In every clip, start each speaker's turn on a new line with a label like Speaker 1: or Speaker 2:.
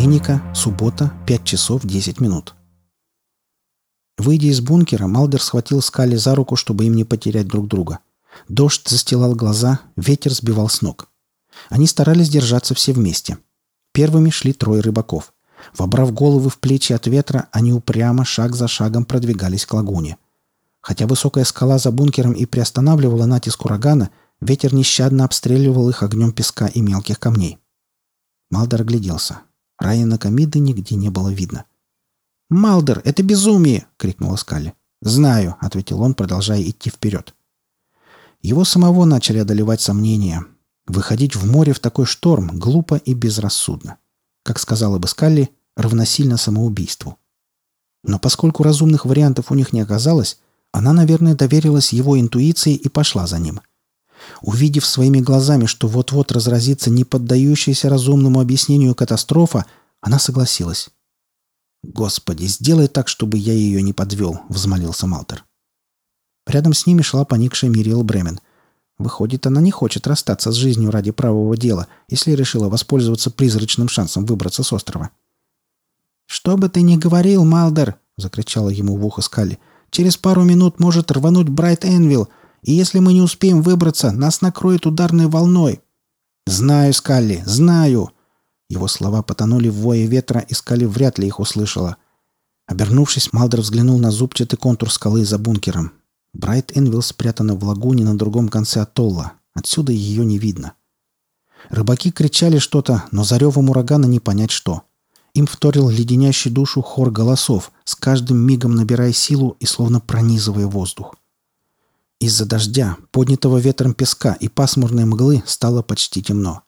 Speaker 1: Эника, суббота, 5 часов 10 минут. Выйдя из бункера, Малдер схватил Скали за руку, чтобы им не потерять друг друга. Дождь застилал глаза, ветер сбивал с ног. Они старались держаться все вместе. Первыми шли трое рыбаков. Вобрав головы в плечи от ветра, они упрямо, шаг за шагом продвигались к лагуне. Хотя высокая скала за бункером и приостанавливала натиск урагана, ветер нещадно обстреливал их огнем песка и мелких камней. Малдер огляделся. Райана Камиды нигде не было видно. «Малдер, это безумие!» — крикнула Скалли. «Знаю», — ответил он, продолжая идти вперед. Его самого начали одолевать сомнения. Выходить в море в такой шторм глупо и безрассудно. Как сказала бы Скалли, равносильно самоубийству. Но поскольку разумных вариантов у них не оказалось, она, наверное, доверилась его интуиции и пошла за ним. Увидев своими глазами, что вот-вот разразится неподдающаяся разумному объяснению катастрофа, она согласилась. «Господи, сделай так, чтобы я ее не подвел», — взмолился Малтер. Рядом с ними шла поникшая Мириэл Бремен. Выходит, она не хочет расстаться с жизнью ради правого дела, если решила воспользоваться призрачным шансом выбраться с острова. «Что бы ты ни говорил, Малдер!» — закричала ему в ухо Скалли. «Через пару минут может рвануть Брайт Энвилл, и если мы не успеем выбраться, нас накроет ударной волной». «Знаю, Скалли, знаю!» Его слова потонули в вое ветра, и Скалли вряд ли их услышала. Обернувшись, Малдер взглянул на зубчатый контур скалы за бункером. Брайт Энвилл спрятана в лагуне на другом конце атолла. Отсюда ее не видно. Рыбаки кричали что-то, но за ревом урагана не понять что. Им вторил леденящий душу хор голосов, с каждым мигом набирая силу и словно пронизывая воздух. Из-за дождя, поднятого ветром песка и пасмурной мглы стало почти темно.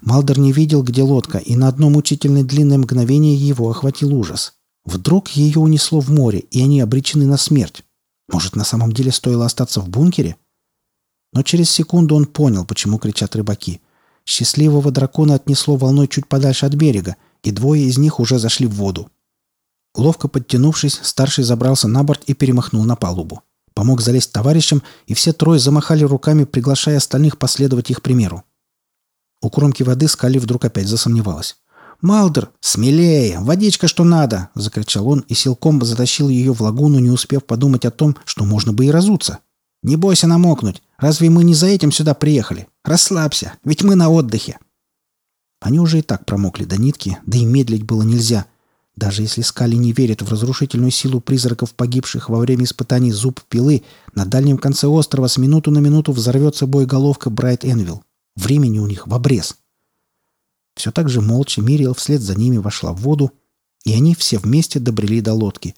Speaker 1: Малдер не видел, где лодка, и на одно мучительное длинное мгновение его охватил ужас. Вдруг ее унесло в море, и они обречены на смерть. Может, на самом деле стоило остаться в бункере? Но через секунду он понял, почему кричат рыбаки. Счастливого дракона отнесло волной чуть подальше от берега, и двое из них уже зашли в воду. Ловко подтянувшись, старший забрался на борт и перемахнул на палубу. Помог залезть товарищам, и все трое замахали руками, приглашая остальных последовать их примеру. У кромки воды Скали вдруг опять засомневалась. «Малдер, смелее! Водичка что надо!» — закричал он и силком затащил ее в лагуну, не успев подумать о том, что можно бы и разуться. «Не бойся намокнуть. Разве мы не за этим сюда приехали? Расслабься, ведь мы на отдыхе!» Они уже и так промокли до нитки, да и медлить было нельзя. Даже если Скали не верит в разрушительную силу призраков, погибших во время испытаний зуб пилы, на дальнем конце острова с минуту на минуту взорвется боеголовка Брайт Энвилл. Времени у них в обрез. Все так же молча Мириэл вслед за ними вошла в воду, и они все вместе добрели до лодки.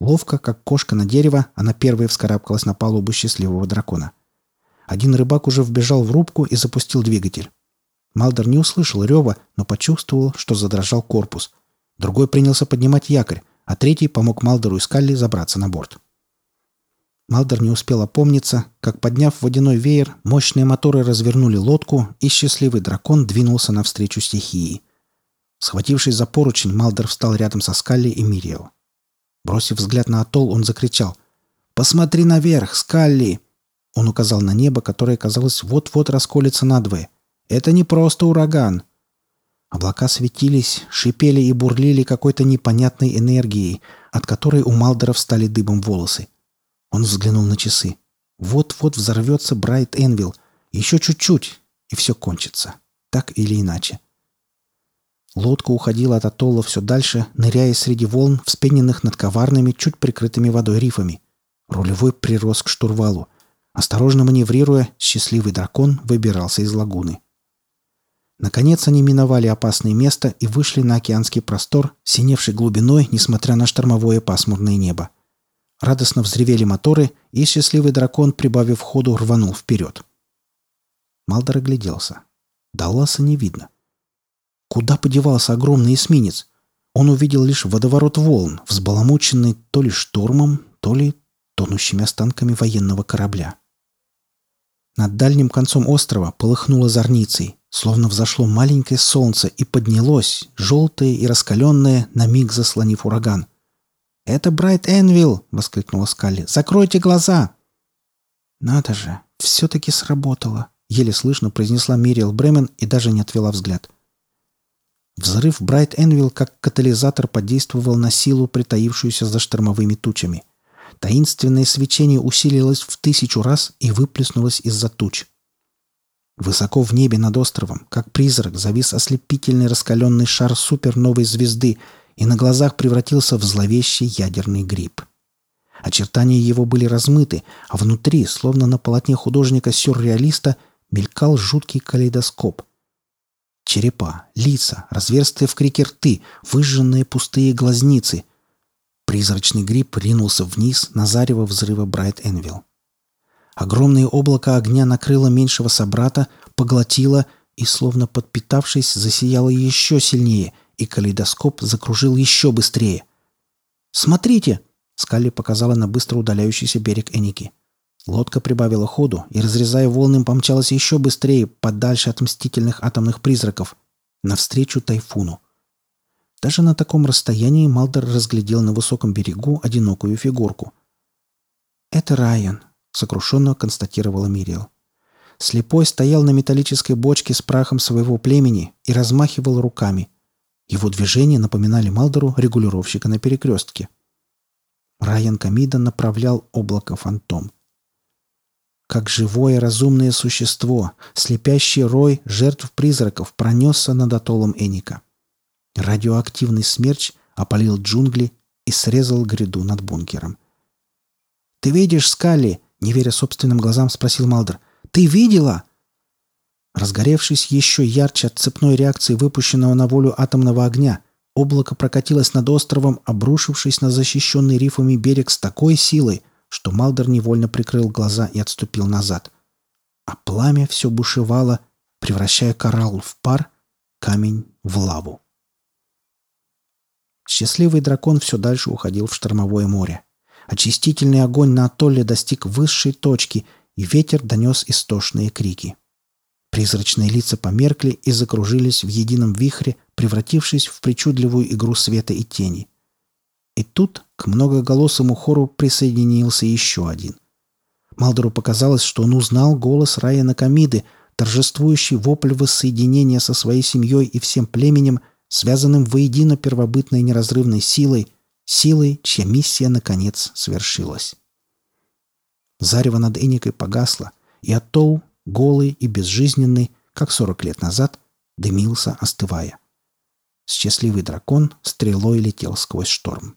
Speaker 1: Ловко, как кошка на дерево, она первой вскарабкалась на палубу счастливого дракона. Один рыбак уже вбежал в рубку и запустил двигатель. Малдер не услышал рева, но почувствовал, что задрожал корпус. Другой принялся поднимать якорь, а третий помог Малдеру и Скалли забраться на борт. Малдер не успел опомниться, как, подняв водяной веер, мощные моторы развернули лодку, и счастливый дракон двинулся навстречу стихии. Схватившись за поручень, Малдер встал рядом со Скалли и Мирио. Бросив взгляд на атолл, он закричал «Посмотри наверх, Скалли!» Он указал на небо, которое, казалось, вот-вот расколется надвое. «Это не просто ураган!» Облака светились, шипели и бурлили какой-то непонятной энергией, от которой у Малдера встали дыбом волосы. Он взглянул на часы. Вот-вот взорвется Брайт Энвилл. Еще чуть-чуть, и все кончится. Так или иначе. Лодка уходила от атолла все дальше, ныряя среди волн, вспененных над коварными, чуть прикрытыми водой рифами. Рулевой прирос к штурвалу. Осторожно маневрируя, счастливый дракон выбирался из лагуны. Наконец они миновали опасное место и вышли на океанский простор, синевший глубиной, несмотря на штормовое пасмурное небо. Радостно взревели моторы, и счастливый дракон, прибавив ходу, рванул вперед. Малдор огляделся. Далласа не видно. Куда подевался огромный эсминец? Он увидел лишь водоворот волн, взбаламученный то ли штормом, то ли тонущими останками военного корабля. Над дальним концом острова полыхнуло зорницей, словно взошло маленькое солнце и поднялось, желтое и раскаленное, на миг заслонив ураган. «Это Брайт Энвилл!» — воскликнула Скалли. «Закройте глаза!» «Надо же! Все-таки сработало!» — еле слышно произнесла Мириэл Бремен и даже не отвела взгляд. Взрыв Брайт Энвилл как катализатор подействовал на силу, притаившуюся за штормовыми тучами. Таинственное свечение усилилось в тысячу раз и выплеснулось из-за туч. Высоко в небе над островом, как призрак, завис ослепительный раскаленный шар суперновой звезды и на глазах превратился в зловещий ядерный гриб. Очертания его были размыты, а внутри, словно на полотне художника-сюрреалиста, мелькал жуткий калейдоскоп. Черепа, лица, разверстые в крике рты, выжженные пустые глазницы. Призрачный гриб ринулся вниз на зарево взрыва Брайт Энвилл. Огромное облако огня накрыло меньшего собрата, поглотило и, словно подпитавшись, засияло еще сильнее, и калейдоскоп закружил еще быстрее. «Смотрите!» — Скалли показала на быстро удаляющийся берег Эники. Лодка прибавила ходу и, разрезая волны, помчалась еще быстрее, подальше от мстительных атомных призраков, навстречу тайфуну. Даже на таком расстоянии Малдер разглядел на высоком берегу одинокую фигурку. «Это Райан», — сокрушенно констатировала Мириэл. Слепой стоял на металлической бочке с прахом своего племени и размахивал руками. Его движения напоминали Малдеру регулировщика на перекрестке. Райан Камида направлял облако фантом. Как живое разумное существо, слепящий рой жертв призраков пронесся над атоллом Эника. Радиоактивный смерч опалил джунгли и срезал гряду над бункером. «Ты видишь, Скалли?» — не веря собственным глазам, спросил Малдер. «Ты видела?» Разгоревшись еще ярче от цепной реакции выпущенного на волю атомного огня, облако прокатилось над островом, обрушившись на защищенный рифами берег с такой силой, что Малдер невольно прикрыл глаза и отступил назад. А пламя все бушевало, превращая коралл в пар, камень в лаву. Счастливый дракон все дальше уходил в штормовое море. Очистительный огонь на атолле достиг высшей точки, и ветер донес истошные крики. Призрачные лица померкли и закружились в едином вихре, превратившись в причудливую игру света и тени. И тут к многоголосому хору присоединился еще один. Малдору показалось, что он узнал голос Райана Камиды, торжествующий вопль воссоединения со своей семьей и всем племенем, связанным воедино первобытной неразрывной силой, силой, чья миссия, наконец, свершилась. Зарево над Эникой погасло, и Атоу, голый и безжизненный, как сорок лет назад, дымился, остывая. Счастливый дракон стрелой летел сквозь шторм.